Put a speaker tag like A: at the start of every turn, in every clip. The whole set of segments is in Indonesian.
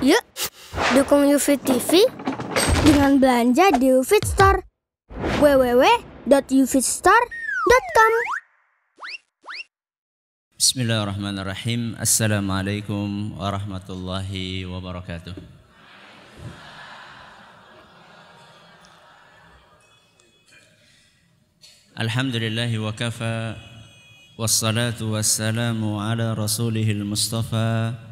A: Yuk, dukung UFIT TV dengan belanja di UFIT Store. www.ufitstore.com
B: Bismillahirrahmanirrahim. Assalamualaikum warahmatullahi wabarakatuh. Alhamdulillahi wa kafa wassalamu ala rasulihil mustafa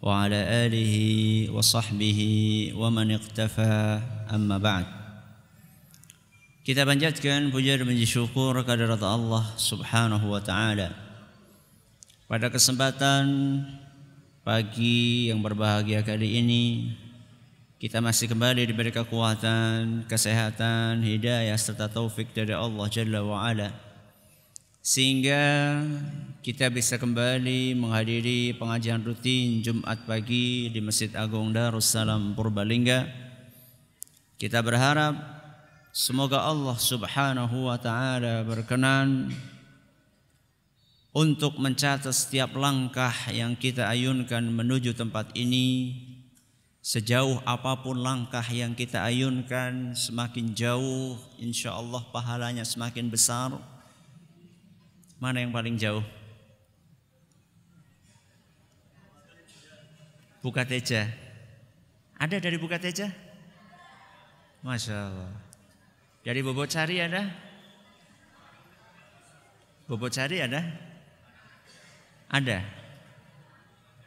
B: wa sahbihi wa man iqtafa amma ba'd. Kita panjatkan puja dan puji syukur kehadirat Allah Subhanahu wa taala. Pada kesempatan pagi yang berbahagia kali ini kita masih kembali diberi kekuatan, kesehatan, hidayah serta taufik dari Allah Jalla wa ala. Sehingga kita bisa kembali menghadiri pengajian rutin Jumat pagi di Masjid Agung Darussalam Purbalingga. Kita berharap semoga Allah Subhanahu wa taala berkenan untuk mencatat setiap langkah yang kita ayunkan menuju tempat ini Sejauh apa pun langkah yang kita ayunkan semakin jauh insya Allah pahalanya semakin besar. Mana yang paling jauh? Buka Teja. Ada dari Buka Teja? Masya Allah. Dari Bobocari ada? Bobocari ada? Ada.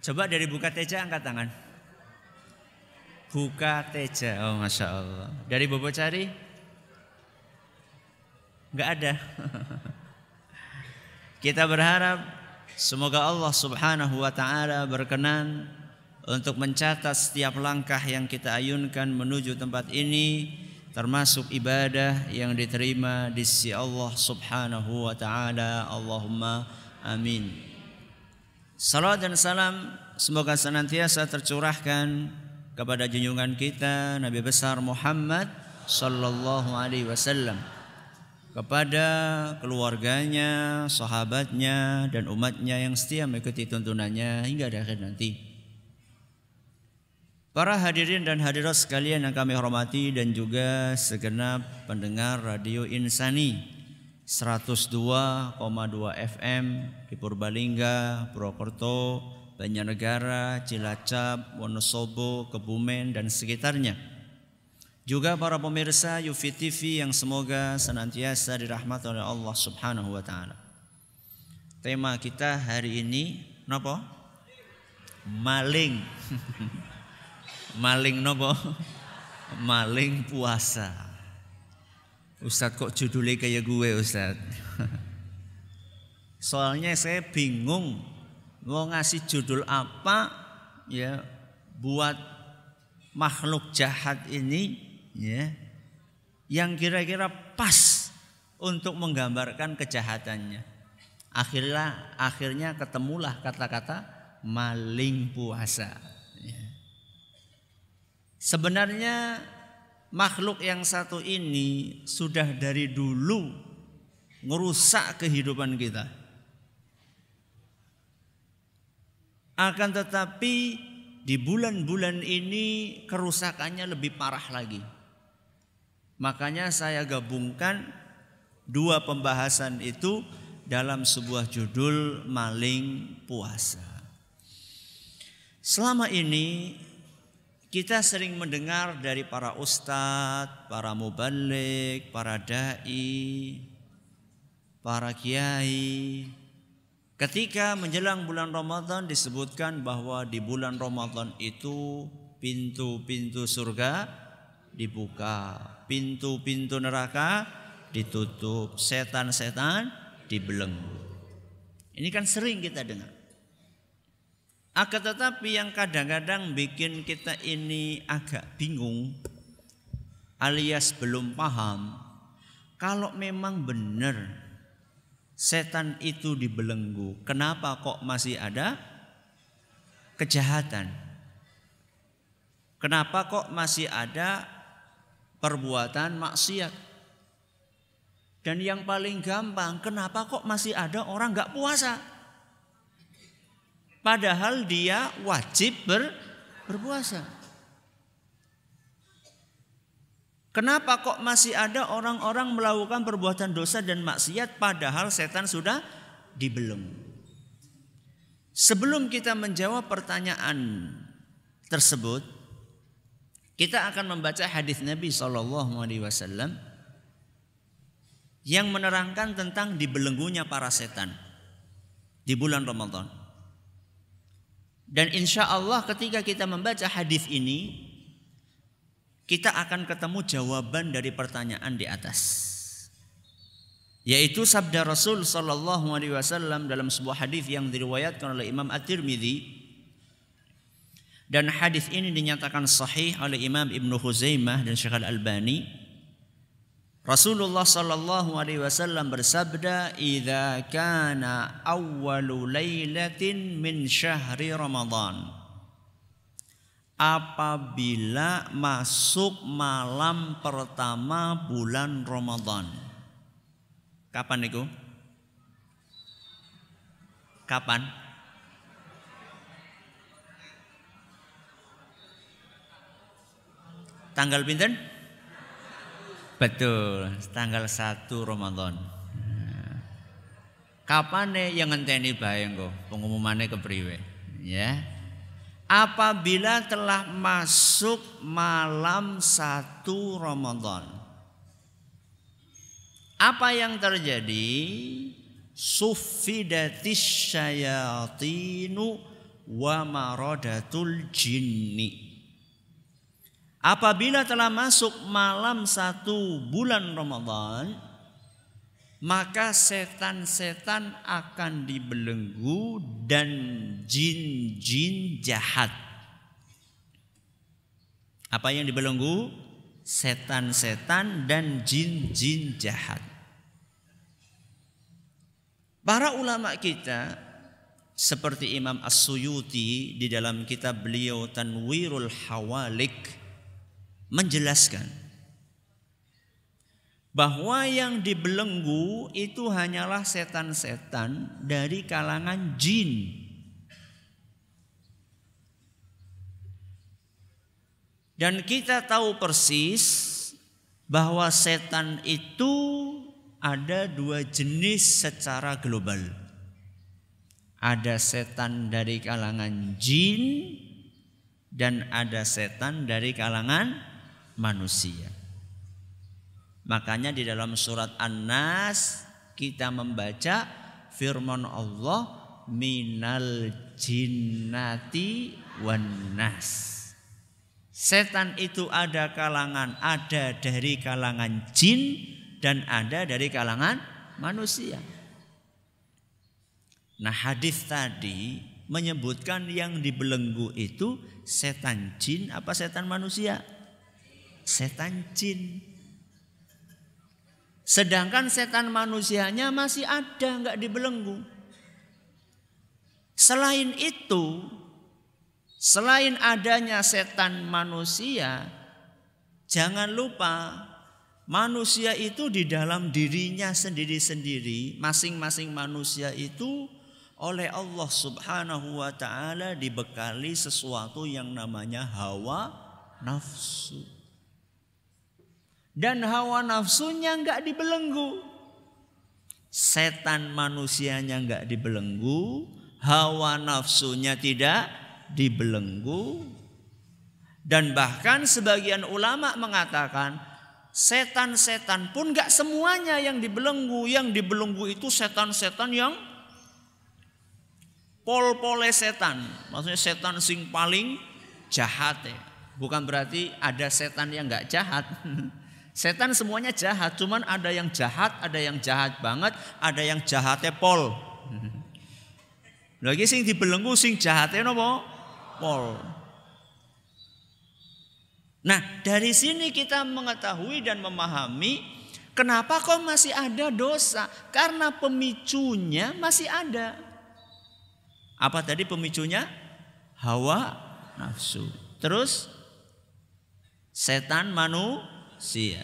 B: Coba dari Buka Teja angkat tangan. Buka Teja. Oh Masya Allah. Dari Bobocari? Enggak ada. Kita berharap semoga Allah subhanahu wa ta'ala berkenan untuk mencatat setiap langkah yang kita ayunkan menuju tempat ini termasuk ibadah yang diterima di sisi Allah subhanahu wa ta'ala. Allahumma amin. Salam dan salam semoga senantiasa tercurahkan kepada junjungan kita Nabi besar Muhammad sallallahu alaihi wasallam kepada keluarganya, sahabatnya dan umatnya yang setia mengikuti tuntunannya hingga akhir nanti. Para hadirin dan hadirat sekalian yang kami hormati dan juga segenap pendengar Radio Insani 102,2 FM di Purbalingga, Purwokerto, Banjarnegara, Cilacap, Wonosobo, Kebumen dan sekitarnya. Juga para pemirsa Yufi TV yang semoga senantiasa dirahmati oleh Allah Subhanahu wa taala. Tema kita hari ini nopo? Maling. Maling nopo? Maling puasa. Ustadz kok judulnya kayak gue Ustadz? Soalnya saya bingung mau ngasih judul apa ya buat makhluk jahat ini ya yang kira-kira pas untuk menggambarkan kejahatannya. Akhirnya akhirnya ketemulah kata-kata maling puasa. Ya. Sebenarnya makhluk yang satu ini sudah dari dulu ngerusak kehidupan kita. Akan tetapi di bulan-bulan ini kerusakannya lebih parah lagi. Makanya saya gabungkan dua pembahasan itu dalam sebuah judul maling puasa. Selama ini kita sering mendengar dari para ustadz, para mubalik, para dai, para kiai, Ketika menjelang bulan Ramadan disebutkan bahwa di bulan Ramadan itu pintu-pintu surga dibuka, pintu-pintu neraka ditutup, setan-setan dibelenggu. Ini kan sering kita dengar. Akan tetapi yang kadang-kadang bikin kita ini agak bingung alias belum paham kalau memang benar setan itu dibelenggu. Kenapa kok masih ada kejahatan? Kenapa kok masih ada perbuatan maksiat? Dan yang paling gampang, kenapa kok masih ada orang nggak puasa? Padahal dia wajib berpuasa. Kenapa kok masih ada orang-orang melakukan perbuatan dosa dan maksiat padahal setan sudah dibelenggu? Sebelum kita menjawab pertanyaan tersebut, kita akan membaca hadis Nabi Shallallahu Alaihi Wasallam yang menerangkan tentang dibelenggunya para setan di bulan Ramadan. Dan insya Allah ketika kita membaca hadis ini, kita akan ketemu jawaban dari pertanyaan di atas. Yaitu sabda Rasul sallallahu alaihi wasallam dalam sebuah hadis yang diriwayatkan oleh Imam At-Tirmidzi dan hadis ini dinyatakan sahih oleh Imam Ibnu Huzaimah dan Syekh Al-Albani. Rasulullah sallallahu alaihi wasallam bersabda, "Idza kana awwalu lailatin min syahri Ramadan." apabila masuk malam pertama bulan Ramadan. Kapan itu? Kapan? Tanggal pinten? Betul, tanggal 1 Ramadan. Kapan nih yang ngenteni bae engko pengumumannya kepriwe? Ya apabila telah masuk malam satu Ramadan. Apa yang terjadi? Sufidatis syayatinu wa maradatul jinni. Apabila telah masuk malam satu bulan Ramadan, maka setan-setan akan dibelenggu dan jin-jin jahat. Apa yang dibelenggu? Setan-setan dan jin-jin jahat. Para ulama kita seperti Imam As-Suyuti di dalam kitab beliau Tanwirul Hawalik menjelaskan bahwa yang dibelenggu itu hanyalah setan-setan dari kalangan jin. Dan kita tahu persis bahwa setan itu ada dua jenis secara global. Ada setan dari kalangan jin dan ada setan dari kalangan manusia. Makanya di dalam surat An-Nas kita membaca firman Allah minal jinnati wan nas. Setan itu ada kalangan ada dari kalangan jin dan ada dari kalangan manusia. Nah, hadis tadi menyebutkan yang dibelenggu itu setan jin apa setan manusia? Setan jin. Sedangkan setan manusianya masih ada, nggak dibelenggu. Selain itu, selain adanya setan manusia, jangan lupa manusia itu di dalam dirinya sendiri-sendiri, masing-masing manusia itu oleh Allah Subhanahu wa taala dibekali sesuatu yang namanya hawa nafsu. Dan hawa nafsunya nggak dibelenggu. Setan manusianya nggak dibelenggu, hawa nafsunya tidak dibelenggu. Dan bahkan sebagian ulama mengatakan setan-setan pun nggak semuanya yang dibelenggu. Yang dibelenggu itu setan-setan yang pol-pole setan. Maksudnya setan sing paling jahat ya. Bukan berarti ada setan yang nggak jahat. Setan semuanya jahat, cuman ada yang jahat, ada yang jahat banget, ada yang jahatnya pol. Lagi sing dibelenggu sing jahatnya nopo? Pol. Nah, dari sini kita mengetahui dan memahami kenapa kok masih ada dosa? Karena pemicunya masih ada. Apa tadi pemicunya? Hawa nafsu. Terus setan manu manusia.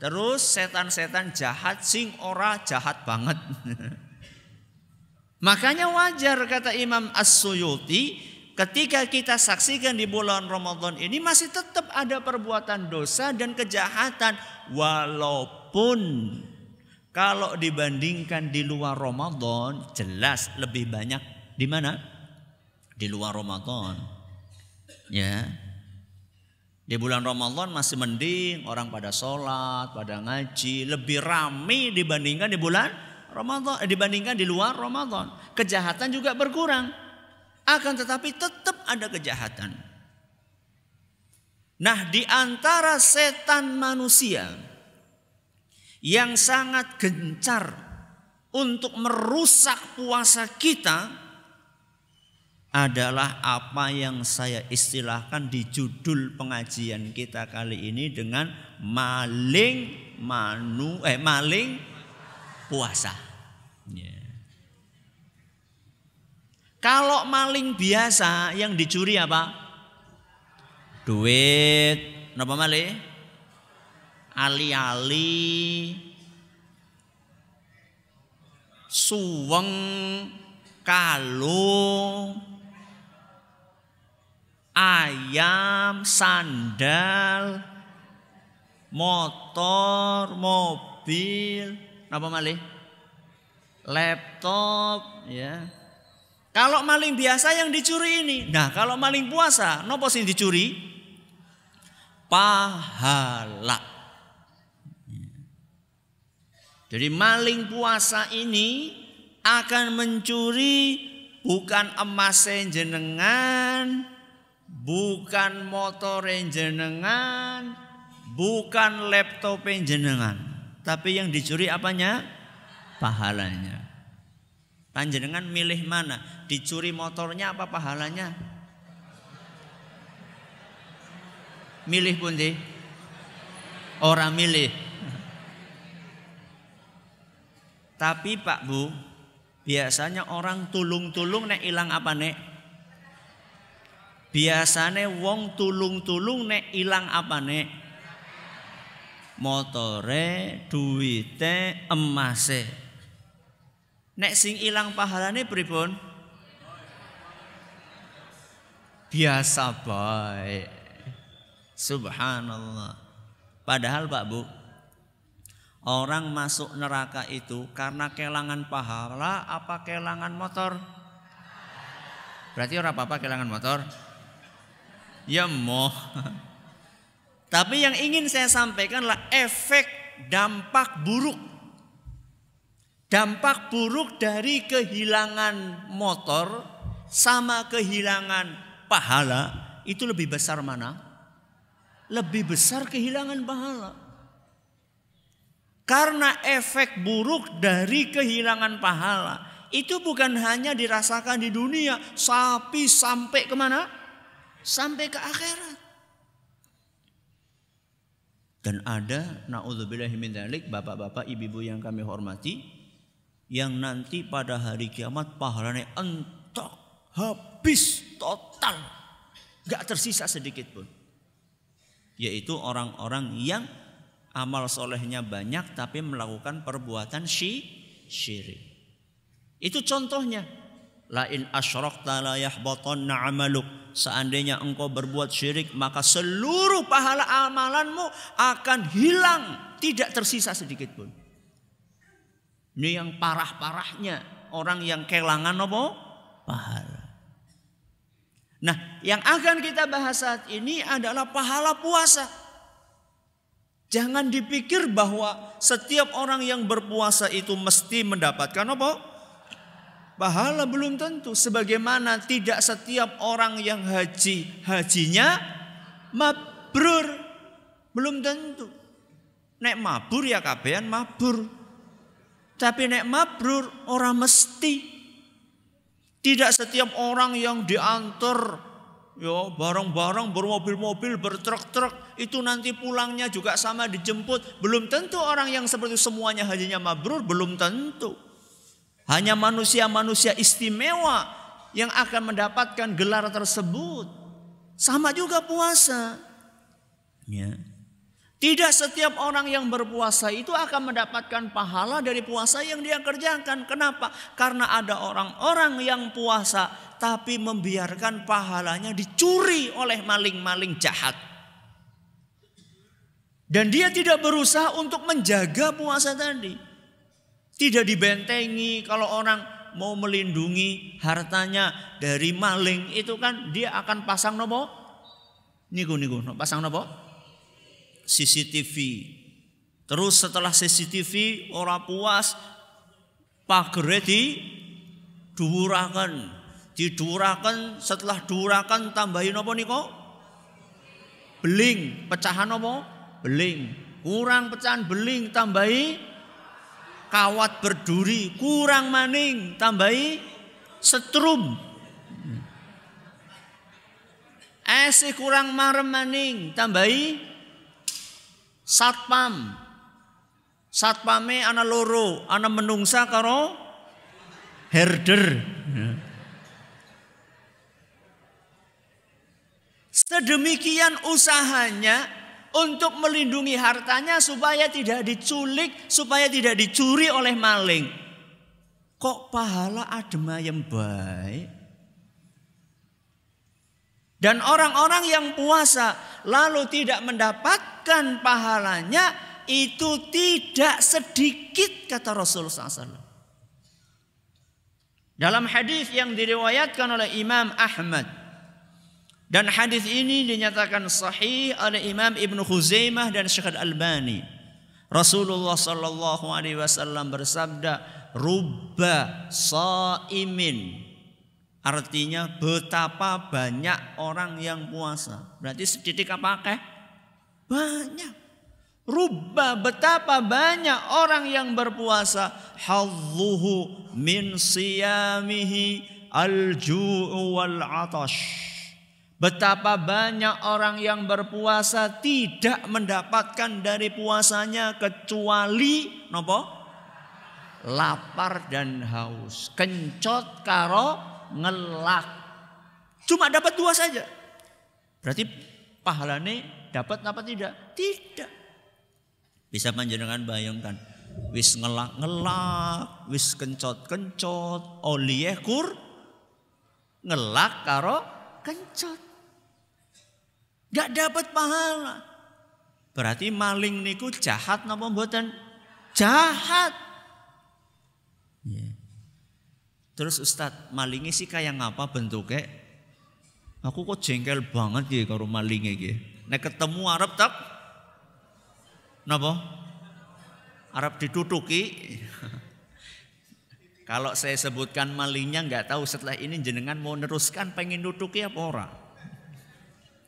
B: Terus setan-setan jahat sing ora jahat banget. Makanya wajar kata Imam As-Suyuti ketika kita saksikan di bulan Ramadan ini masih tetap ada perbuatan dosa dan kejahatan walaupun kalau dibandingkan di luar Ramadan jelas lebih banyak di mana? Di luar Ramadan. Ya. Di bulan Ramadan masih mending orang pada sholat, pada ngaji, lebih ramai dibandingkan di bulan Ramadan, eh, dibandingkan di luar Ramadan. Kejahatan juga berkurang. Akan tetapi tetap ada kejahatan. Nah, di antara setan manusia yang sangat gencar untuk merusak puasa kita adalah apa yang saya istilahkan di judul pengajian kita kali ini dengan maling manu eh maling puasa. Yeah. Kalau maling biasa yang dicuri apa? Duit. Napa malih? Ali-ali. Suweng kalung ayam, sandal, motor, mobil, apa malih? Laptop, ya. Kalau maling biasa yang dicuri ini. Nah, kalau maling puasa, nopo sing dicuri? Pahala. Jadi maling puasa ini akan mencuri bukan emas jenengan, bukan motor jenengan, bukan laptop jenengan, tapi yang dicuri apanya? Pahalanya. Panjenengan milih mana? Dicuri motornya apa pahalanya? Milih pun deh. Orang milih. Tapi Pak Bu, biasanya orang tulung-tulung nek hilang apa nek? Biasane wong tulung-tulung nek ilang apa nek? Motore, duwite, emase. Nek sing ilang pahalane pripun? Biasa baik. Subhanallah. Padahal Pak Bu, orang masuk neraka itu karena kelangan pahala apa kelangan motor? Berarti orang apa-apa kelangan motor? Ya moh. Tapi yang ingin saya sampaikanlah efek dampak buruk. Dampak buruk dari kehilangan motor sama kehilangan pahala itu lebih besar mana? Lebih besar kehilangan pahala. Karena efek buruk dari kehilangan pahala itu bukan hanya dirasakan di dunia, sapi sampai ke mana? Sampai ke akhirat. Dan ada naudzubillahimindzalik bapak-bapak ibu-ibu yang kami hormati yang nanti pada hari kiamat pahalanya entok habis total. Gak tersisa sedikit pun. Yaitu orang-orang yang amal solehnya banyak tapi melakukan perbuatan syirik itu contohnya lain asyrakta la yahbatanna amaluk. Seandainya engkau berbuat syirik maka seluruh pahala amalanmu akan hilang. Tidak tersisa sedikit pun. Ini yang parah-parahnya. Orang yang kehilangan apa? Pahala. Nah yang akan kita bahas saat ini adalah pahala puasa. Jangan dipikir bahwa setiap orang yang berpuasa itu mesti mendapatkan apa Pahala belum tentu. Sebagaimana tidak setiap orang yang haji, hajinya mabrur. Belum tentu. Nek mabur ya kabehan mabur. Tapi nek mabrur orang mesti. Tidak setiap orang yang diantar ya barang-barang bermobil-mobil bertruk-truk itu nanti pulangnya juga sama dijemput. Belum tentu orang yang seperti semuanya hajinya mabrur belum tentu. Hanya manusia-manusia istimewa yang akan mendapatkan gelar tersebut. Sama juga puasa. Ya. Tidak setiap orang yang berpuasa itu akan mendapatkan pahala dari puasa yang dia kerjakan. Kenapa? Karena ada orang-orang yang puasa tapi membiarkan pahalanya dicuri oleh maling-maling jahat. Dan dia tidak berusaha untuk menjaga puasa tadi. Tidak dibentengi kalau orang mau melindungi hartanya dari maling itu kan dia akan pasang nopo? Niku niku pasang nopo? CCTV. Terus setelah CCTV orang puas pagere di dhuwuraken. Diduraken setelah duraken tambahin apa niko? Beling, pecahan apa? Beling. Kurang pecahan beling tambahi kawat berduri, kurang maning tambahi setrum. Es kurang marem maning tambahi satpam. Satpame ana loro, ana menungsa karo herder. Sedemikian usahanya untuk melindungi hartanya supaya tidak diculik, supaya tidak dicuri oleh maling. Kok pahala adem ayem baik? Dan orang-orang yang puasa lalu tidak mendapatkan pahalanya itu tidak sedikit kata Rasulullah SAW. Dalam hadis yang diriwayatkan oleh Imam Ahmad dan hadis ini dinyatakan sahih oleh Imam Ibnu Khuzaimah dan Syekh Al-Albani. Rasulullah sallallahu alaihi wasallam bersabda, "Rubba saimin Artinya betapa banyak orang yang puasa. Berarti sedikit apa kah? Banyak. Rubba betapa banyak orang yang berpuasa. Hadzuhu min siyamihi al-ju'u wal atash. Betapa banyak orang yang berpuasa tidak mendapatkan dari puasanya kecuali nopo? Lapar dan haus. Kencot karo ngelak. Cuma dapat dua saja. Berarti pahalanya dapat apa tidak? Tidak. Bisa panjenengan bayangkan. Wis ngelak ngelak, wis kencot kencot, oleh kur ngelak karo kencot. Gak dapat pahala. Berarti maling niku jahat napa mboten? Jahat. Terus Ustadz malingnya sih kayak ngapa bentuknya? Aku kok jengkel banget ya kalau malingnya gitu. Nek ketemu Arab tak? Napa? Arab ditutuki. kalau saya sebutkan malingnya nggak tahu setelah ini jenengan mau neruskan pengen nutuki apa ora?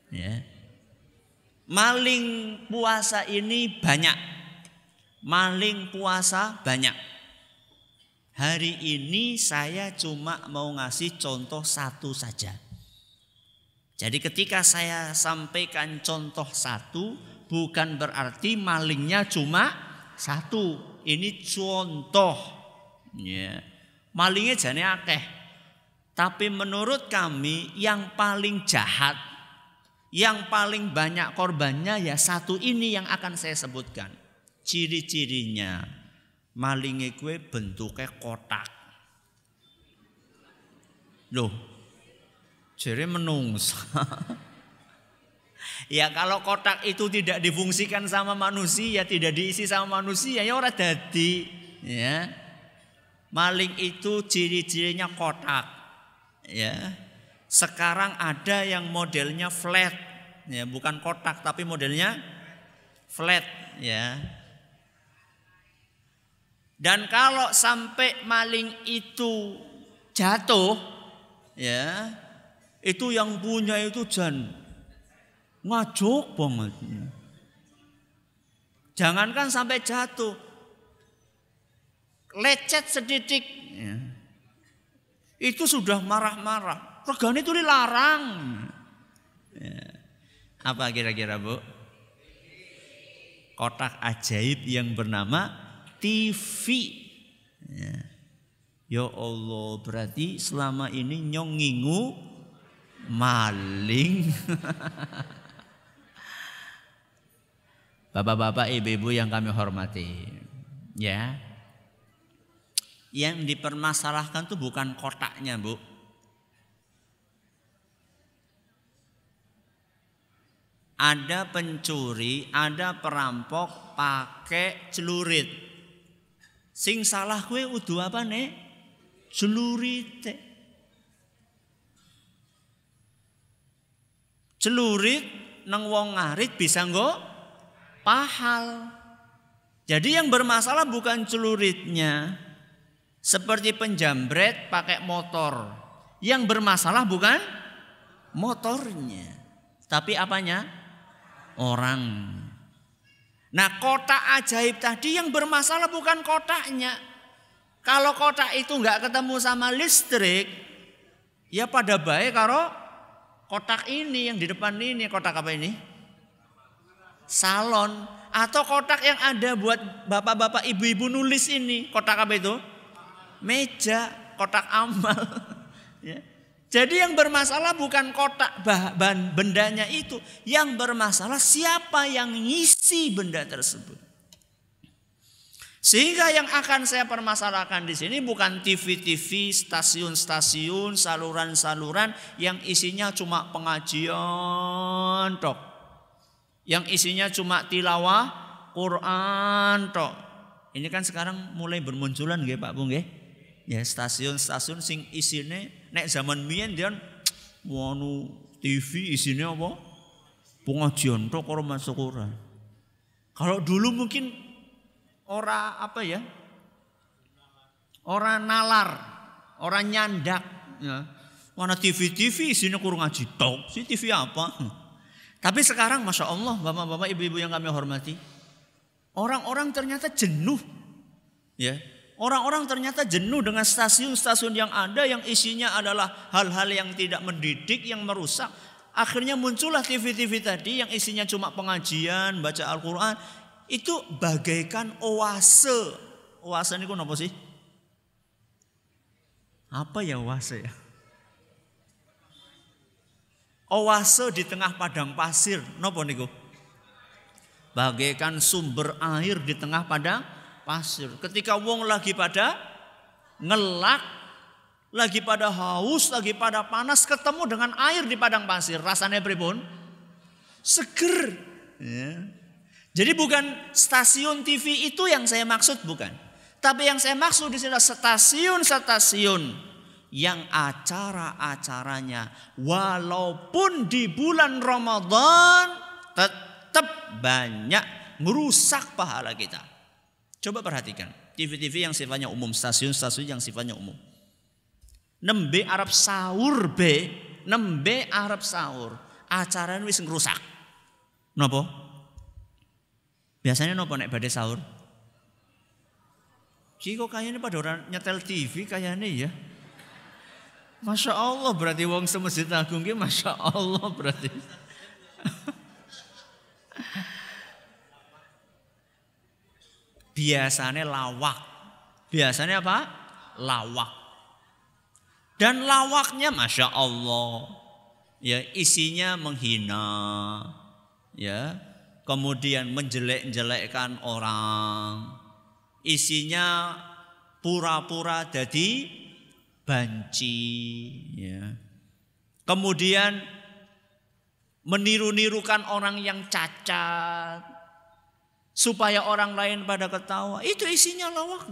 B: Ya. Maling puasa ini banyak. Maling puasa banyak. Hari ini saya cuma mau ngasih contoh satu saja. Jadi ketika saya sampaikan contoh satu bukan berarti malingnya cuma satu. Ini contoh. Ya. Malingnya jane akeh. Tapi menurut kami yang paling jahat, yang paling banyak korbannya ya satu ini yang akan saya sebutkan. Ciri-cirinya malinge kue bentuknya kotak. Loh, jadi menungsa. ya kalau kotak itu tidak difungsikan sama manusia, tidak diisi sama manusia, ya orang dadi. Ya, maling itu ciri-cirinya kotak. Ya, sekarang ada yang modelnya flat, ya bukan kotak tapi modelnya flat, ya dan kalau sampai maling itu jatuh, ya, itu yang punya itu jan ngajok banget. Jangankan sampai jatuh, lecet sedikit, ya. itu sudah marah-marah. Regane itu dilarang. Ya. Apa kira-kira bu? Kotak ajaib yang bernama TV. Ya. ya Allah, berarti selama ini nyongingu maling. Bapak-bapak, ibu-ibu yang kami hormati, ya. Yang dipermasalahkan tuh bukan kotaknya, Bu. Ada pencuri, ada perampok pakai celurit. Sing salah kue udu apa nek? Celurit. Celurit nang wong ngarit bisa nggo pahal. Jadi yang bermasalah bukan celuritnya. Seperti penjambret pakai motor. Yang bermasalah bukan motornya. Tapi apanya? Orang. Nah kotak ajaib tadi yang bermasalah bukan kotaknya. Kalau kotak itu nggak ketemu sama listrik, ya pada baik karo kotak ini yang di depan ini kotak apa ini? Salon atau kotak yang ada buat bapak-bapak ibu-ibu nulis ini kotak apa itu? Meja, kotak amal. ya. Jadi yang bermasalah bukan kotak bahan bendanya itu, yang bermasalah siapa yang ngisi benda tersebut. Sehingga yang akan saya permasalahkan di sini bukan TV-TV, stasiun-stasiun, saluran-saluran yang isinya cuma pengajian tok. Yang isinya cuma tilawah Quran tok. Ini kan sekarang mulai bermunculan nggih Pak Bung nggih. Ya stasiun-stasiun sing isine nek zaman mien dia wanu TV isinya apa? Pengajian tok orang masuk Quran. Kalau dulu mungkin ora apa ya? Orang nalar, orang nyandak ya. Mana TV-TV isinya kurang ngaji tok. Si TV apa? Tapi sekarang Masya Allah Bapak-bapak ibu-ibu yang kami hormati Orang-orang ternyata jenuh ya Orang-orang ternyata jenuh dengan stasiun-stasiun yang ada yang isinya adalah hal-hal yang tidak mendidik, yang merusak. Akhirnya muncullah TV-TV tadi yang isinya cuma pengajian, baca Al-Quran. Itu bagaikan oase. Oase ini apa sih? Apa ya oase ya? Oase di tengah padang pasir. Nopo niku? Bagaikan sumber air di tengah padang pasir. Ketika wong lagi pada ngelak, lagi pada haus, lagi pada panas, ketemu dengan air di padang pasir, rasanya pripun? Seger. Ya. Jadi bukan stasiun TV itu yang saya maksud bukan. Tapi yang saya maksud di sini stasiun-stasiun yang acara-acaranya walaupun di bulan Ramadan tetap banyak merusak pahala kita. Coba perhatikan. TV-TV yang sifatnya umum, stasiun-stasiun yang sifatnya umum. Nembe Arab sahur B, nembe Arab sahur. Acara wis ngerusak. Nopo? Biasanya nopo nek badai sahur? Ciko kayaknya pada orang nyetel TV kayaknya ya. Masya Allah berarti wong semasjid agung Masya Allah berarti. biasanya lawak. Biasanya apa? Lawak. Dan lawaknya Masya Allah. Ya isinya menghina. Ya. Kemudian menjelek-jelekkan orang. Isinya pura-pura jadi banci. Ya. Kemudian meniru-nirukan orang yang cacat supaya orang lain pada ketawa. Itu isinya lawak.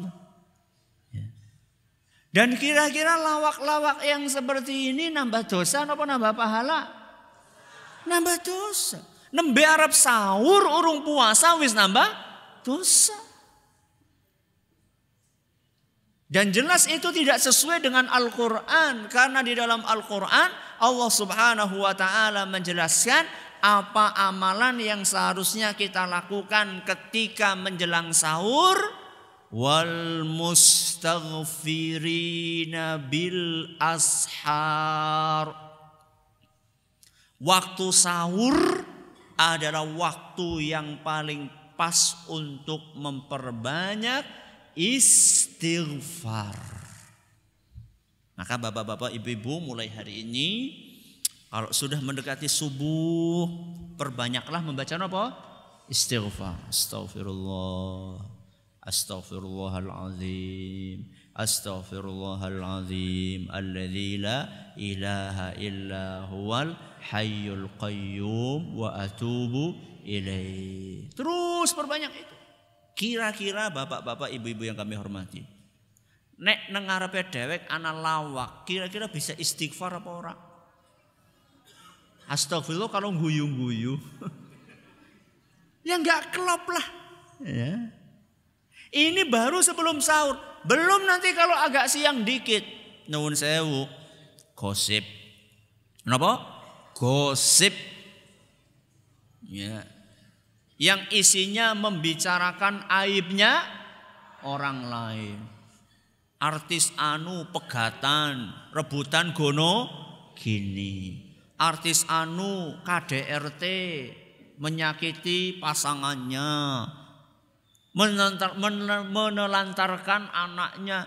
B: Ya. Dan kira-kira lawak-lawak yang seperti ini nambah dosa apa nambah pahala? Nambah dosa. Nembe Arab sahur urung puasa wis nambah dosa. Dan jelas itu tidak sesuai dengan Al-Quran. Karena di dalam Al-Quran Allah subhanahu wa ta'ala menjelaskan apa amalan yang seharusnya kita lakukan ketika menjelang sahur? Wal mustaghfirina bil ashar. Waktu sahur adalah waktu yang paling pas untuk memperbanyak istighfar. Maka bapak-bapak ibu-ibu mulai hari ini kalau sudah mendekati subuh, perbanyaklah membaca apa? Istighfar. Astaghfirullah. Astaghfirullahalazim. Astaghfirullahalazim alladzi la ilaha illa huwal hayyul qayyum wa atubu ilaih. Terus perbanyak itu. Kira-kira bapak-bapak ibu-ibu yang kami hormati. Nek nang ngarepe dewek ana lawak, kira-kira bisa istighfar apa ora? Astagfirullah kalau guyu-guyu. ya enggak kelop lah. Ya. Ini baru sebelum sahur. Belum nanti kalau agak siang dikit. Nuwun sewu. Gosip. Kenapa? Gosip. Ya. Yang isinya membicarakan aibnya orang lain. Artis anu pegatan, rebutan gono gini. Artis anu KDRT menyakiti pasangannya menelantarkan anaknya.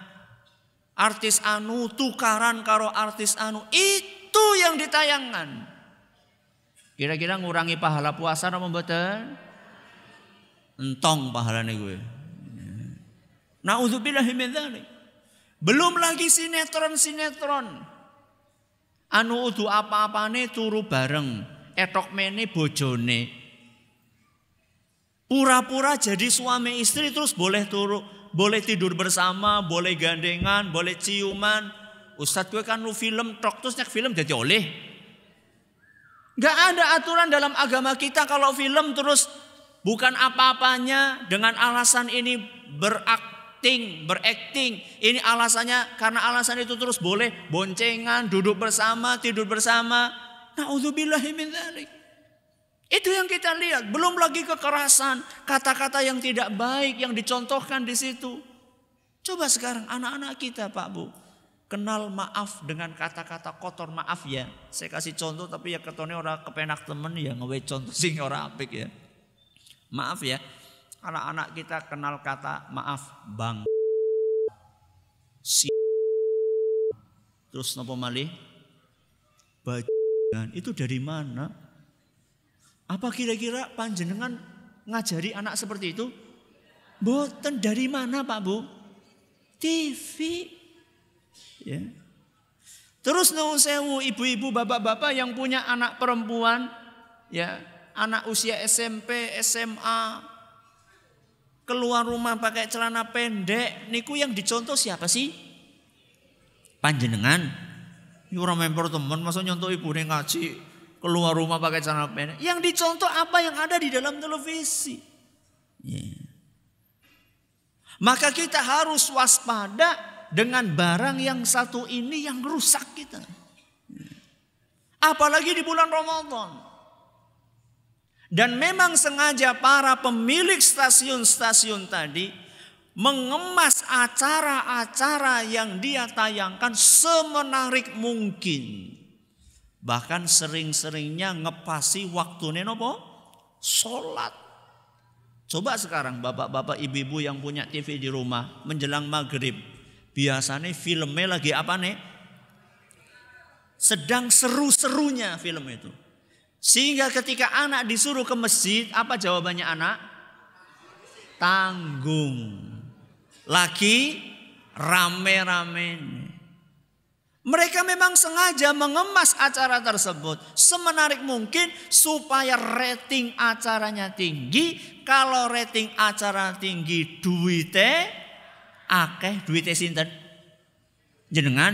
B: Artis anu tukaran karo artis anu itu yang ditayangkan. Kira-kira ngurangi pahala puasa apa mboten? Entong pahalane gue nah untuk belum lagi sinetron-sinetron anu udu apa-apane turu bareng etok mene bojone Pura-pura jadi suami istri terus boleh turu, boleh tidur bersama, boleh gandengan, boleh ciuman. Ustadz gue kan lu film tok terus nyak film jadi oleh. Gak ada aturan dalam agama kita kalau film terus bukan apa-apanya dengan alasan ini berakting, berakting. Ini alasannya karena alasan itu terus boleh boncengan, duduk bersama, tidur bersama. Nauzubillahi min. Itu yang kita lihat, belum lagi kekerasan, kata-kata yang tidak baik yang dicontohkan di situ. Coba sekarang anak-anak kita, Pak Bu, kenal maaf dengan kata-kata kotor maaf ya. Saya kasih contoh tapi ya ketone orang kepenak temen ya ngewe contoh sing orang apik ya. Maaf ya, anak-anak kita kenal kata maaf bang. Si Terus nopo malih? Bajingan itu dari mana? Apa kira-kira panjenengan ngajari anak seperti itu? Boten dari mana Pak Bu? TV. Ya. Terus nunggu sewu ibu-ibu bapak-bapak yang punya anak perempuan, ya anak usia SMP, SMA, keluar rumah pakai celana pendek, niku yang dicontoh siapa sih? Panjenengan. Orang member teman, masa nyontoh ibu ngaji, keluar rumah pakai celana pendek. Yang dicontoh apa yang ada di dalam televisi. Yeah. Maka kita harus waspada dengan barang yang satu ini yang rusak kita. Apalagi di bulan Ramadan. Dan memang sengaja para pemilik stasiun-stasiun tadi mengemas acara-acara yang dia tayangkan semenarik mungkin. Bahkan sering-seringnya ngepasi waktu nopo sholat. Coba sekarang bapak-bapak ibu-ibu yang punya TV di rumah menjelang maghrib. Biasanya filmnya lagi apa nih? Sedang seru-serunya film itu. Sehingga ketika anak disuruh ke masjid, apa jawabannya anak? Tanggung. Lagi rame-rame. Mereka memang sengaja mengemas acara tersebut semenarik mungkin supaya rating acaranya tinggi. Kalau rating acara tinggi duitnya akeh duitnya sinten jenengan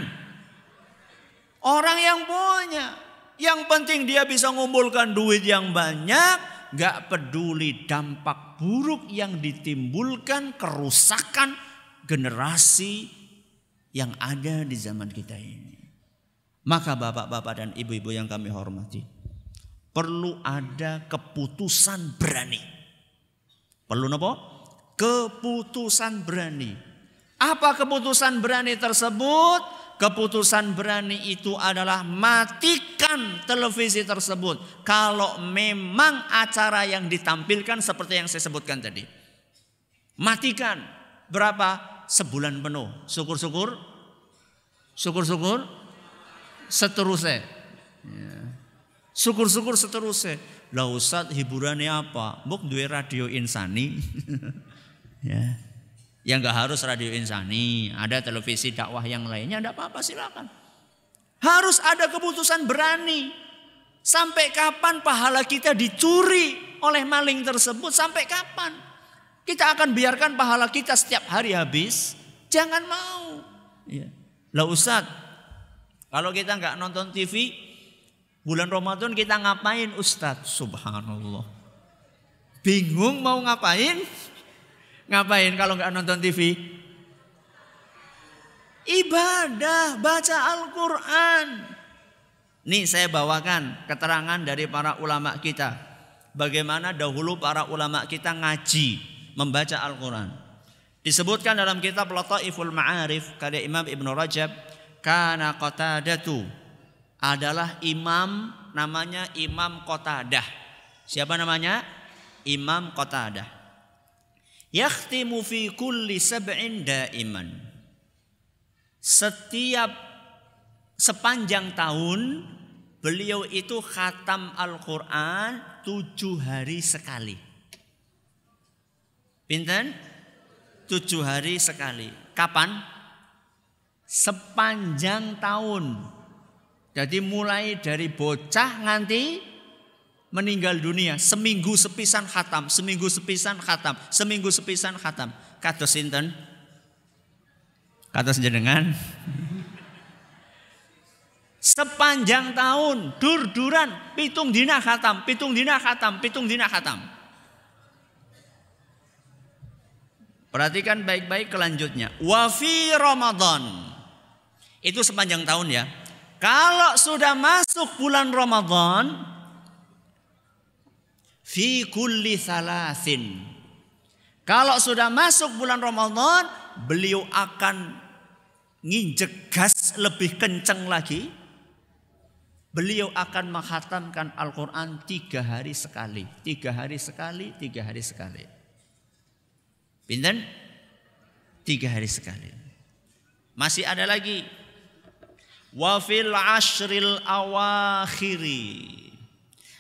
B: orang yang punya yang penting dia bisa ngumpulkan duit yang banyak gak peduli dampak buruk yang ditimbulkan kerusakan generasi yang ada di zaman kita ini. Maka bapak-bapak dan ibu-ibu yang kami hormati, perlu ada keputusan berani. Perlu apa? Keputusan berani. Apa keputusan berani tersebut? Keputusan berani itu adalah matikan televisi tersebut. Kalau memang acara yang ditampilkan seperti yang saya sebutkan tadi. Matikan. Berapa? sebulan penuh. Syukur-syukur, syukur-syukur seterusnya. Ya. Syukur-syukur seterusnya. Lah Ustaz hiburannya apa? Buk duwe radio insani. ya. Ya nggak harus radio insani, ada televisi dakwah yang lainnya, tidak apa-apa silakan. Harus ada keputusan berani. Sampai kapan pahala kita dicuri oleh maling tersebut? Sampai kapan? Kita akan biarkan pahala kita setiap hari habis? Jangan mau. Ya. Lah Ustaz, kalau kita nggak nonton TV, bulan Ramadan kita ngapain Ustaz? Subhanallah. Bingung mau ngapain? Ngapain kalau nggak nonton TV? Ibadah, baca Al-Quran. Nih saya bawakan keterangan dari para ulama kita. Bagaimana dahulu para ulama kita ngaji, membaca Al-Quran. Disebutkan dalam kitab Lataiful Ma'arif karya Imam Ibn Rajab. Kana Qatadatu adalah imam namanya Imam Qatadah. Siapa namanya? Imam Qatadah. Yakhtimu fi kulli sab'in daiman. Setiap sepanjang tahun beliau itu khatam Al-Quran tujuh hari sekali. Pinten? Tujuh hari sekali. Kapan? Sepanjang tahun. Jadi mulai dari bocah nganti meninggal dunia seminggu sepisan khatam, seminggu sepisan khatam, seminggu sepisan khatam. Kados sinten? Kados jenengan. Sepanjang tahun dur-duran pitung dina khatam, pitung dina khatam, pitung dina khatam. Perhatikan baik-baik kelanjutnya. Wafi Ramadan. Itu sepanjang tahun ya. Kalau sudah masuk bulan Ramadan, fi kulli salasin. Kalau sudah masuk bulan Ramadan, beliau akan nginjek gas lebih kencang lagi. Beliau akan menghatamkan Al-Quran tiga hari sekali. Tiga hari sekali, tiga hari sekali. Pinten? Tiga hari sekali. Masih ada lagi. Wafil ashril awakhiri.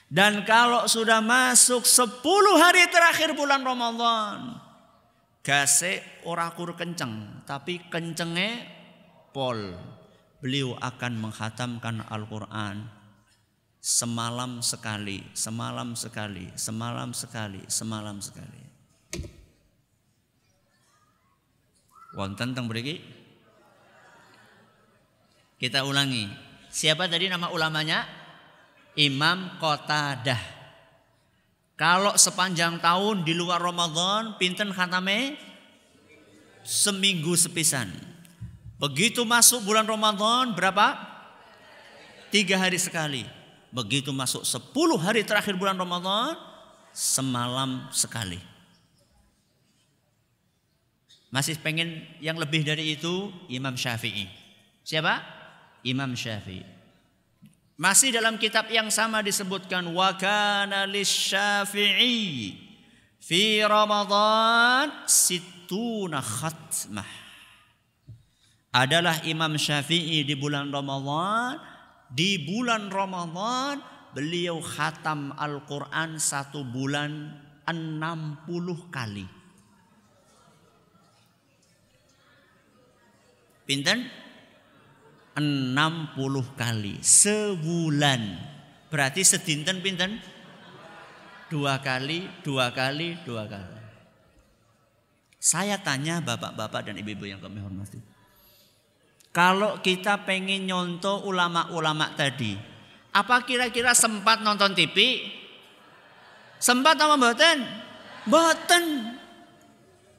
B: Dan kalau sudah masuk 10 hari terakhir bulan Ramadan, gase ora kur kenceng, tapi kencenge pol. Beliau akan menghatamkan Al-Quran semalam sekali, semalam sekali, semalam sekali, semalam sekali. Wonten teng mriki? Kita ulangi. Siapa tadi nama ulamanya? Imam Qatadah. Kalau sepanjang tahun di luar Ramadan pinten khatame seminggu sepisan. Begitu masuk bulan Ramadan berapa? Tiga hari sekali. Begitu masuk sepuluh hari terakhir bulan Ramadan semalam sekali. Masih pengen yang lebih dari itu Imam Syafi'i. Siapa? Imam Syafi'i. Masih dalam kitab yang sama disebutkan wa kana lisyafi'i fi Ramadan situna khatmah. Adalah Imam Syafi'i di bulan Ramadan, di bulan Ramadan beliau khatam Al-Qur'an satu bulan 60 kali. Pinten? 60 kali sebulan. Berarti sedinten pinten? Dua kali, dua kali, dua kali. Saya tanya bapak-bapak dan ibu-ibu yang kami hormati. Kalau kita pengen nyontoh ulama-ulama tadi, apa kira-kira sempat nonton TV? Sempat sama mboten? Mboten.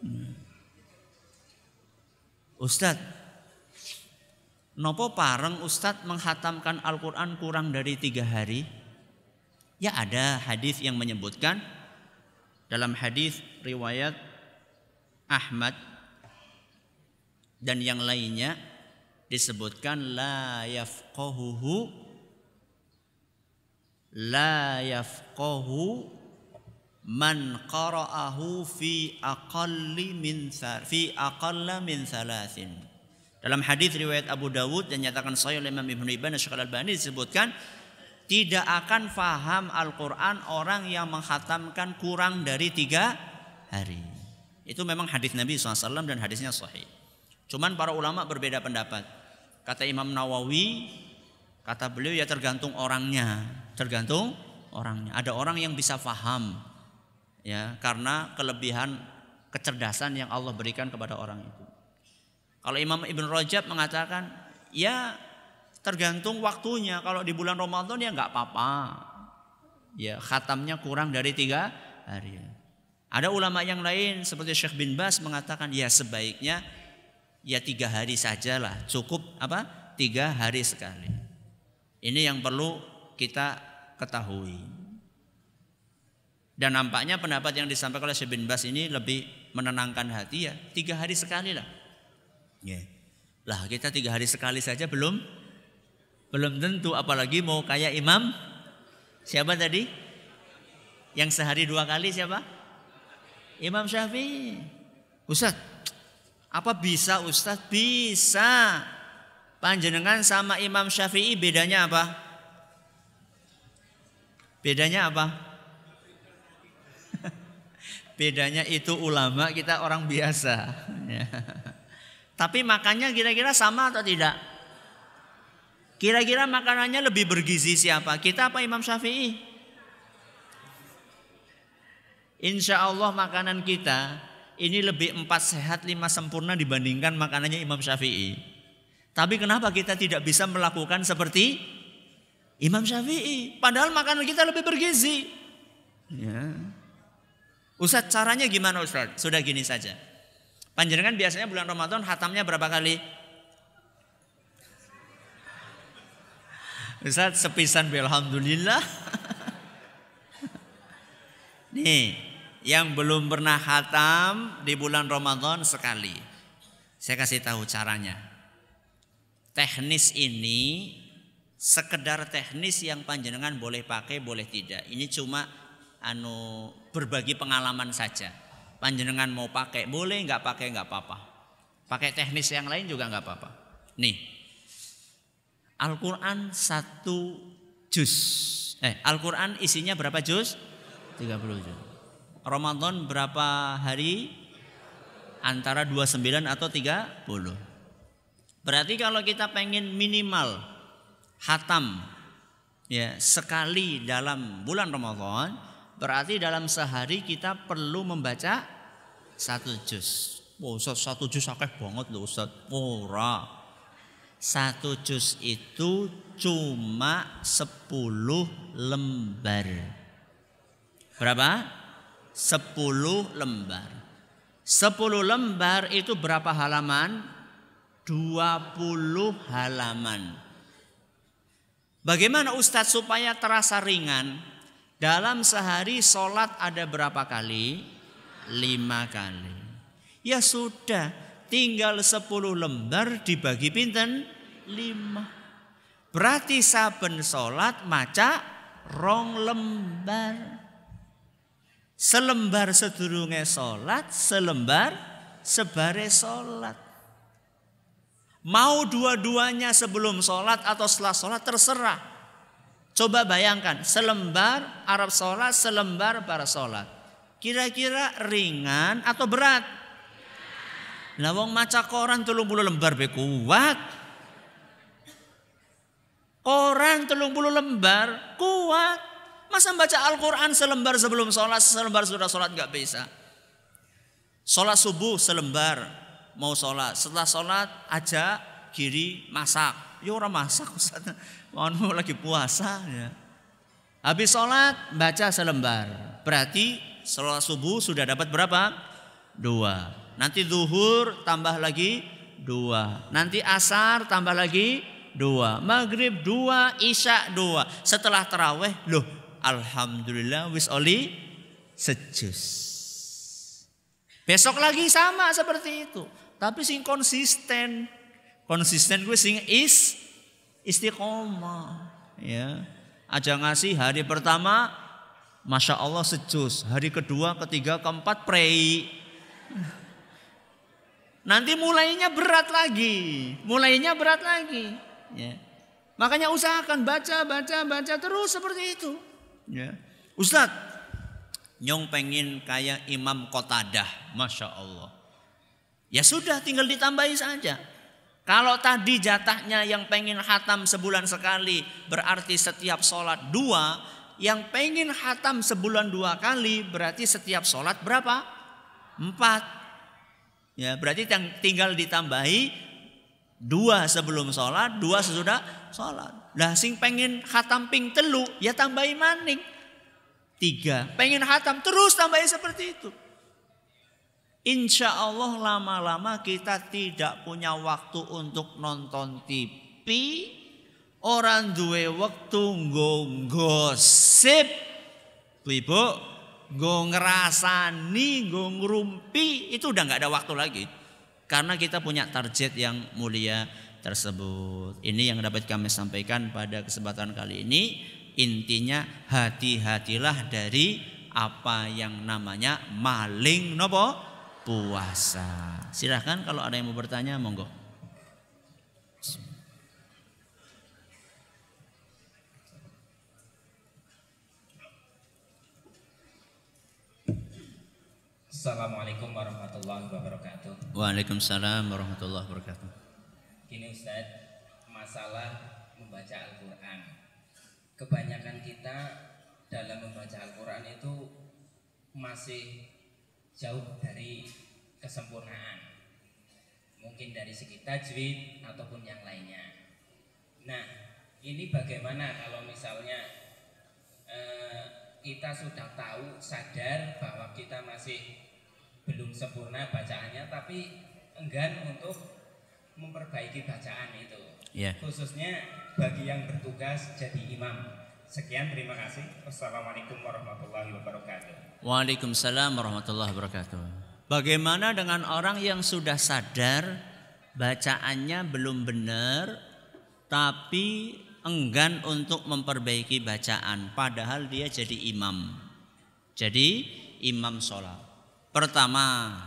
B: Hmm. Ustadz, Nopo pareng Ustadz menghatamkan Al-Quran kurang dari tiga hari? Ya ada hadis yang menyebutkan dalam hadis riwayat Ahmad dan yang lainnya disebutkan la yafqahuhu la yafqahu man qara'ahu fi aqalli min fi aqalla min thalathin dalam hadis riwayat Abu Dawud dan nyatakan sahih oleh Imam Ibnu Ibn Syekh Al-Albani disebutkan tidak akan faham Al-Quran orang yang menghatamkan kurang dari tiga hari. Itu memang hadis Nabi SAW dan hadisnya sahih. Cuman para ulama berbeda pendapat. Kata Imam Nawawi, kata beliau ya tergantung orangnya, tergantung orangnya. Ada orang yang bisa faham ya karena kelebihan kecerdasan yang Allah berikan kepada orang itu. Kalau Imam Ibn Rajab mengatakan, ya tergantung waktunya. Kalau di bulan Ramadan ya nggak apa-apa. Ya khatamnya kurang dari tiga hari. Ada ulama yang lain seperti Syekh bin Bas mengatakan ya sebaiknya ya tiga hari sajalah cukup apa tiga hari sekali. Ini yang perlu kita ketahui. Dan nampaknya pendapat yang disampaikan oleh Syekh bin Bas ini lebih menenangkan hati ya tiga hari sekali lah. Ya. Lah kita tiga hari sekali saja belum belum tentu apalagi mau kayak imam siapa tadi? Yang sehari dua kali siapa? Imam Syafi'i. Ustaz, apa bisa Ustaz? Bisa. Panjenengan sama Imam Syafi'i bedanya apa? Bedanya apa? bedanya itu ulama, kita orang biasa. Tapi makannya kira-kira sama atau tidak? Kira-kira makanannya lebih bergizi siapa? Kita apa Imam Syafi'i? Insya Allah makanan kita ini lebih empat sehat lima sempurna dibandingkan makanannya Imam Syafi'i. Tapi kenapa kita tidak bisa melakukan seperti Imam Syafi'i? Padahal makanan kita lebih bergizi. Ya. Ustaz caranya gimana Ustaz? Sudah gini saja. Panjenengan biasanya bulan Ramadan hatamnya berapa kali? Ustaz sepisan Alhamdulillah. Nih, yang belum pernah hatam di bulan Ramadan sekali. Saya kasih tahu caranya. Teknis ini sekedar teknis yang panjenengan boleh pakai boleh tidak. Ini cuma anu berbagi pengalaman saja. Panjenengan mau pakai boleh nggak pakai nggak apa-apa. Pakai teknis yang lain juga nggak apa-apa. Nih. Al-Qur'an satu juz. Eh, Al-Qur'an isinya berapa juz? 30 juz. Ramadan berapa hari? Antara 29 atau 30. Berarti kalau kita pengen minimal hatam ya sekali dalam bulan Ramadan, berarti dalam sehari kita perlu membaca satu juz. Oh, Ustaz, satu juz akeh banget loh Ustaz. Ora. Satu juz itu cuma 10 lembar. Berapa? 10 lembar. 10 lembar itu berapa halaman? 20 halaman. Bagaimana Ustadz supaya terasa ringan? Dalam sehari sholat ada berapa kali? Lima kali. Ya sudah, tinggal 10 lembar dibagi pinten? Lima. Berarti saben sholat maca rong lembar. Selembar sedurunge salat, selembar sebare salat. Mau dua-duanya sebelum sholat atau setelah sholat terserah. Coba bayangkan, selembar Arab sholat, selembar para sholat. Kira-kira ringan atau berat? Nah wong maca koran telung bulu lembar be kuat. Koran telung bulu lembar kuat. Masa baca Al-Quran selembar sebelum sholat, selembar sudah sholat nggak bisa. Sholat subuh selembar mau sholat. Setelah sholat aja kiri masak. Ya masak. Mau lagi puasa ya. Habis sholat baca selembar. Berarti sholat subuh sudah dapat berapa? Dua. Nanti zuhur tambah lagi dua. Nanti asar tambah lagi dua. Maghrib dua, isya dua. Setelah terawih, loh Alhamdulillah wis oli sejus. Besok lagi sama seperti itu. Tapi sing konsisten. Konsisten gue sing is istiqomah. Ya. Aja ngasih hari pertama Masya Allah sejus. Hari kedua, ketiga, keempat prei. Nanti mulainya berat lagi. Mulainya berat lagi. Ya. Makanya usahakan baca, baca, baca terus seperti itu. Ya. Ustadz, Nyong pengen kayak Imam Kotadah, Masya Allah. Ya sudah tinggal ditambahi saja. Kalau tadi jatahnya yang pengen hatam sebulan sekali berarti setiap sholat dua. Yang pengen hatam sebulan dua kali berarti setiap sholat berapa? Empat. Ya berarti tinggal ditambahi dua sebelum sholat, dua sesudah sholat. Lah sing pengen hatam ping telu ya tambahi maning tiga. Pengen hatam terus tambahin seperti itu. Insya Allah lama-lama kita tidak punya waktu untuk nonton TV. Orang duwe waktu gosip. Ibu, go ngerasani, go ngerumpi. Itu udah nggak ada waktu lagi. Karena kita punya target yang mulia tersebut. Ini yang dapat kami sampaikan pada kesempatan kali ini. Intinya hati-hatilah dari apa yang namanya maling nopo puasa. Silahkan kalau ada yang mau bertanya monggo.
C: Assalamualaikum warahmatullahi wabarakatuh.
B: Waalaikumsalam warahmatullahi wabarakatuh.
C: Gini Ustaz, masalah membaca Al-Quran kebanyakan kita dalam membaca Al-Quran itu masih jauh dari kesempurnaan mungkin dari segi tajwid ataupun yang lainnya nah ini bagaimana kalau misalnya eh, kita sudah tahu sadar bahwa kita masih belum sempurna bacaannya tapi enggan untuk memperbaiki bacaan itu
B: yeah.
C: khususnya bagi yang bertugas jadi imam. Sekian terima kasih. Wassalamualaikum warahmatullahi wabarakatuh.
B: Waalaikumsalam warahmatullahi wabarakatuh. Bagaimana dengan orang yang sudah sadar bacaannya belum benar tapi enggan untuk memperbaiki bacaan padahal dia jadi imam. Jadi imam sholat. Pertama,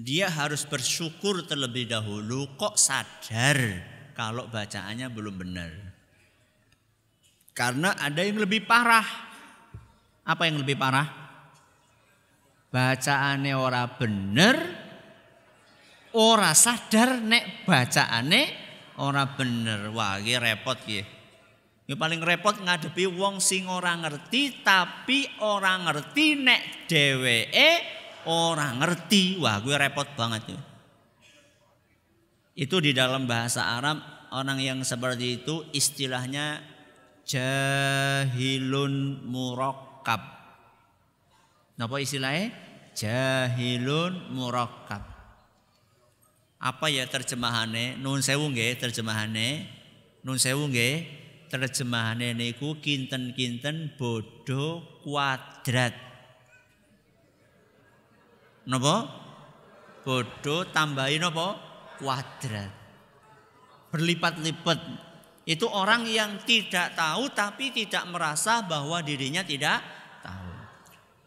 B: dia harus bersyukur terlebih dahulu kok sadar kalau bacaannya belum benar. Karena ada yang lebih parah. Apa yang lebih parah? Bacaannya ora bener, ora sadar nek bacaannya ora bener. Wah, ini repot ya. Ini paling repot ngadepi wong sing ora ngerti tapi ora ngerti nek dheweke ora ngerti. Wah, gue repot banget ya. Itu di dalam bahasa Arab orang yang seperti itu istilahnya jahilun murakkab. Napa istilahnya? Jahilun murakkab. Apa ya terjemahannya? Nun sewu nggih terjemahannya. Nun sewu nggih terjemahannya niku kinten-kinten bodoh kuadrat. Napa? Bodoh tambahin napa? kuadrat. Berlipat-lipat. Itu orang yang tidak tahu tapi tidak merasa bahwa dirinya tidak.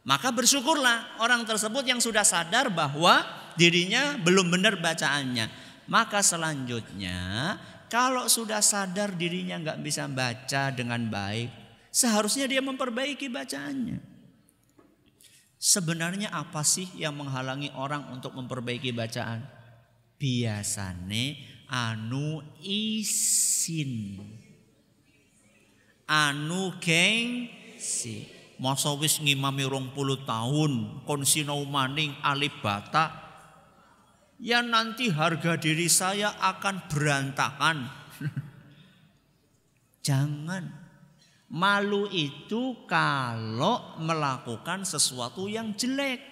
B: Maka bersyukurlah orang tersebut yang sudah sadar bahwa dirinya belum benar bacaannya. Maka selanjutnya kalau sudah sadar dirinya nggak bisa baca dengan baik, seharusnya dia memperbaiki bacaannya. Sebenarnya apa sih yang menghalangi orang untuk memperbaiki bacaan? biasane anu isin anu gengsi masa wis ngimami rong puluh tahun kon sinau maning alibata ya nanti harga diri saya akan berantakan jangan malu itu kalau melakukan sesuatu yang jelek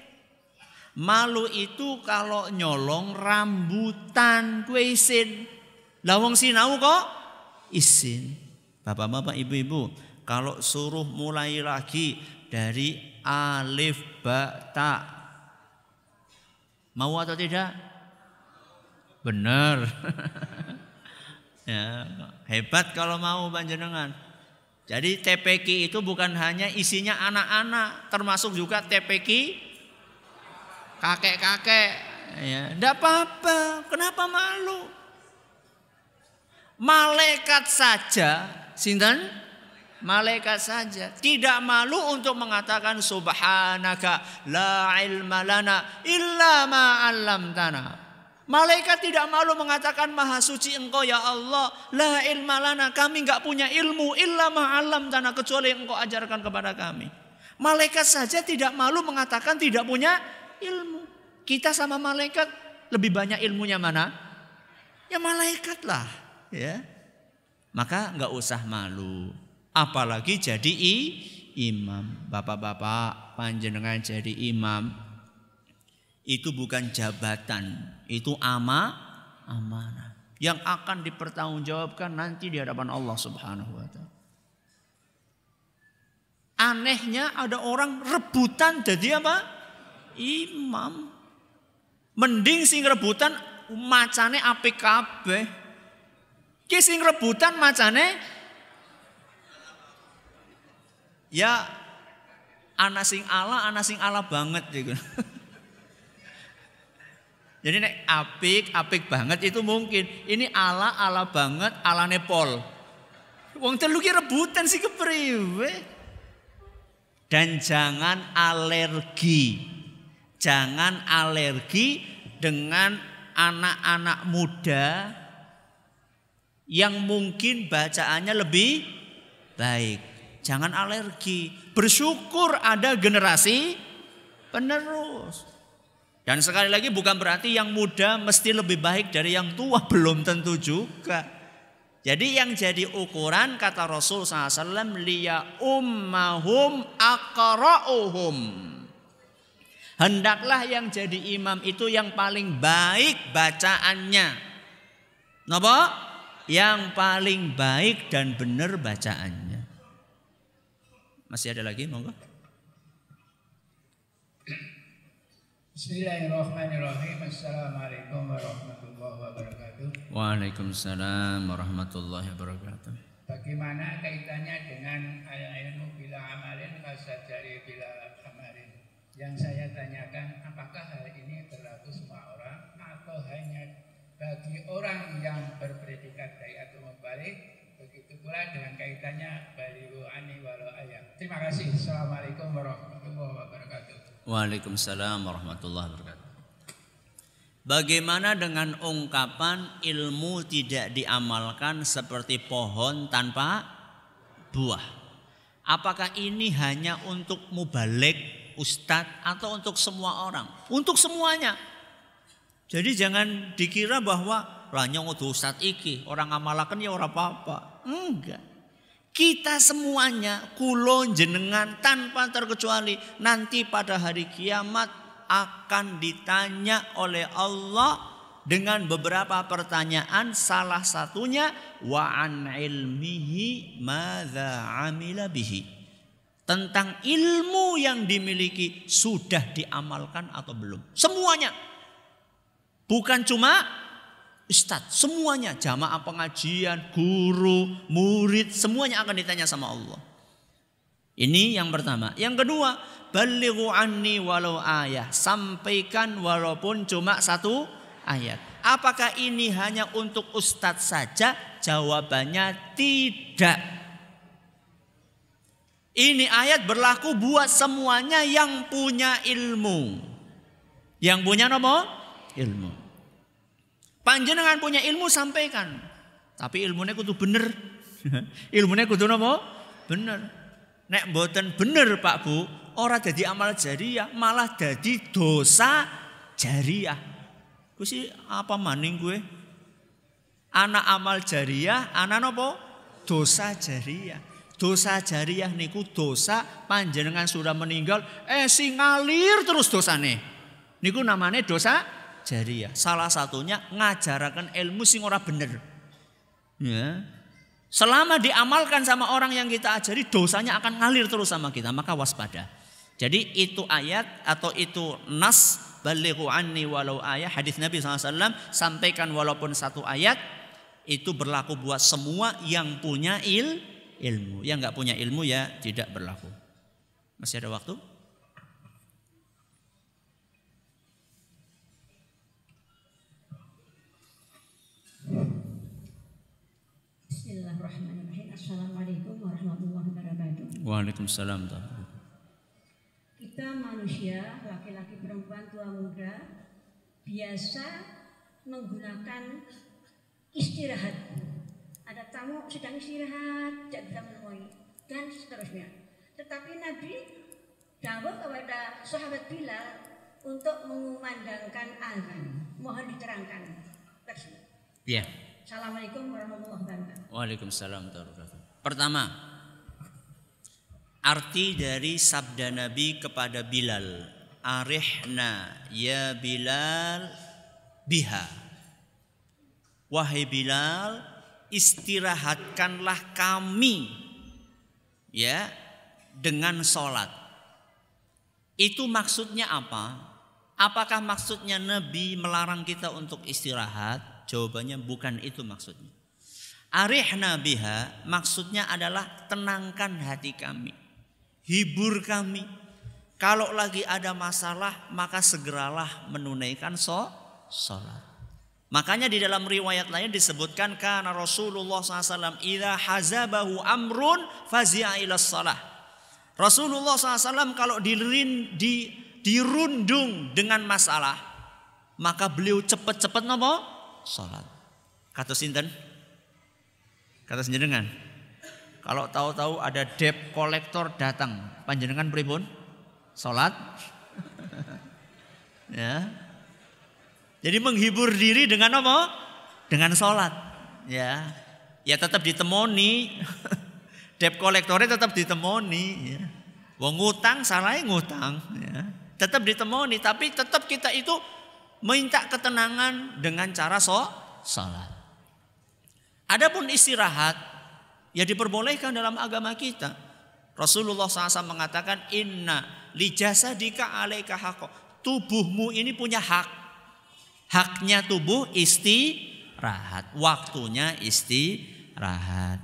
B: Malu itu kalau nyolong rambutan kue isin. Lawang sinau kok isin. Bapak-bapak, ibu-ibu, kalau suruh mulai lagi dari alif ba ta. Mau atau tidak? Benar. ya, hebat kalau mau panjenengan. Jadi TPQ itu bukan hanya isinya anak-anak, termasuk juga TPQ kakek-kakek ya ndak apa-apa kenapa malu malaikat saja sinten Malaikat saja tidak malu untuk mengatakan subhanaka la ilma lana illa ma 'allamtana. Malaikat tidak malu mengatakan maha suci engkau ya Allah. La ilma lana kami enggak punya ilmu illa ma 'allamtana kecuali engkau ajarkan kepada kami. Malaikat saja tidak malu mengatakan tidak punya ilmu. Kita sama malaikat lebih banyak ilmunya mana? Ya malaikat lah, ya. Maka nggak usah malu. Apalagi jadi i, imam. Bapak-bapak panjenengan jadi imam. Itu bukan jabatan, itu ama amanah yang akan dipertanggungjawabkan nanti di hadapan Allah Subhanahu wa taala. Anehnya ada orang rebutan jadi apa? Imam. Mending sing rebutan macane apik kabeh. Ki sing rebutan macane ya ana sing ala, ana sing ala banget gitu. Jadi nek apik, apik banget itu mungkin. Ini ala, ala banget, ala nepol. Wong telu ki rebutan sih kepriwe. Dan jangan alergi. Jangan alergi dengan anak-anak muda yang mungkin bacaannya lebih baik. Jangan alergi. Bersyukur ada generasi penerus. Dan sekali lagi bukan berarti yang muda mesti lebih baik dari yang tua. Belum tentu juga. Jadi yang jadi ukuran kata Rasul SAW. Liya ummahum akra'uhum. Hendaklah yang jadi imam itu yang paling baik bacaannya. Napa? Yang paling baik dan benar bacaannya. Masih ada lagi monggo?
D: Bismillahirrahmanirrahim. Assalamualaikum warahmatullahi wabarakatuh.
B: Waalaikumsalam warahmatullahi wabarakatuh.
D: Bagaimana kaitannya dengan ilmu bila amalin kasajari bila amalin? Yang saya tanyakan, apakah hal ini berlaku semua orang atau hanya bagi orang yang berpredikat dari atau membalik? Begitu pula dengan kaitannya balihu ani walau ayat. Terima kasih. Assalamualaikum warahmatullahi wabarakatuh.
B: Waalaikumsalam warahmatullahi wabarakatuh. Bagaimana dengan ungkapan ilmu tidak diamalkan seperti pohon tanpa buah? Apakah ini hanya untuk mubalik, ustadz atau untuk semua orang? Untuk semuanya. Jadi jangan dikira bahwa lanyong untuk ustadz iki, orang amalakan ya orang apa-apa. Enggak. Kita semuanya kulon jenengan tanpa terkecuali nanti pada hari kiamat akan ditanya oleh Allah dengan beberapa pertanyaan. Salah satunya wa an ilmihi madza amila bihi? Tentang ilmu yang dimiliki sudah diamalkan atau belum? Semuanya. Bukan cuma Ustadz, semuanya jamaah pengajian, guru, murid, semuanya akan ditanya sama Allah. Ini yang pertama. Yang kedua, balighu anni walau ayah. Sampaikan walaupun cuma satu ayat. Apakah ini hanya untuk ustadz saja? Jawabannya tidak. Ini ayat berlaku buat semuanya yang punya ilmu. Yang punya nomor ilmu. Panjenengan punya ilmu sampaikan. Tapi ilmunya kudu bener. ilmunya kudu nopo? Bener. Nek mboten bener Pak Bu, ora jadi amal jariah, malah jadi dosa jariah. Ku sih apa maning gue? Anak amal jariah, anak nopo? Dosa jariah. Dosa jariah niku dosa panjenengan sudah meninggal, eh sing ngalir terus dosane. Niku namanya dosa jariah. Salah satunya ngajarakan ilmu sing ora bener. Ya. Selama diamalkan sama orang yang kita ajari, dosanya akan ngalir terus sama kita, maka waspada. Jadi itu ayat atau itu nas balighu anni walau ayat hadis Nabi SAW sampaikan walaupun satu ayat itu berlaku buat semua yang punya il ilmu. Yang nggak punya ilmu ya tidak berlaku. Masih ada waktu?
E: Bismillahirrahmanirrahim. Assalamualaikum warahmatullahi wabarakatuh.
B: Waalaikumsalam.
E: Kita manusia, laki-laki perempuan tua muda, biasa menggunakan istirahat. Ada tamu sedang istirahat, tidak bisa menemui, dan seterusnya. Tetapi Nabi dawuh kepada sahabat Bilal untuk mengumandangkan azan. Mohon diterangkan. Tersebut.
B: Ya.
E: Assalamualaikum warahmatullahi wabarakatuh.
B: Waalaikumsalam warahmatullahi. Pertama, arti dari sabda Nabi kepada Bilal, arihna ya Bilal biha. Wahai Bilal, istirahatkanlah kami ya dengan sholat. Itu maksudnya apa? Apakah maksudnya Nabi melarang kita untuk istirahat? Jawabannya bukan itu maksudnya. Arihna biha maksudnya adalah tenangkan hati kami. Hibur kami. Kalau lagi ada masalah maka segeralah menunaikan sholat. Makanya di dalam riwayat lain disebutkan karena Rasulullah SAW idza hazabahu amrun fazi'a ila. Rasulullah SAW kalau dirin, di, dirundung dengan masalah maka beliau cepat-cepat nopo salat. Kata sinten? Kata senjenengan. Kalau tahu-tahu ada debt kolektor datang, panjenengan pripun? Salat. ya, jadi menghibur diri dengan apa? Dengan sholat. Ya, ya tetap ditemoni. Debt kolektornya tetap ditemoni. Ya. Wong ngutang salah ngutang. Ya. Tetap ditemoni, tapi tetap kita itu minta ketenangan dengan cara so, sholat. Adapun istirahat, ya diperbolehkan dalam agama kita. Rasulullah SAW mengatakan inna lijasadika alaika haqo. Tubuhmu ini punya hak. Haknya tubuh istirahat, waktunya istirahat.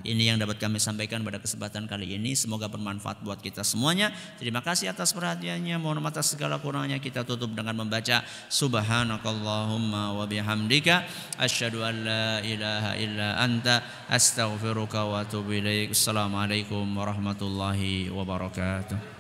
B: Ini yang dapat kami sampaikan pada kesempatan kali ini. Semoga bermanfaat buat kita semuanya. Terima kasih atas perhatiannya. Mohon maaf atas segala kurangnya. Kita tutup dengan membaca Subhanakallahumma wa bihamdika asyhadu an la ilaha illa anta astaghfiruka wa atubu ilaik. Assalamualaikum warahmatullahi wabarakatuh.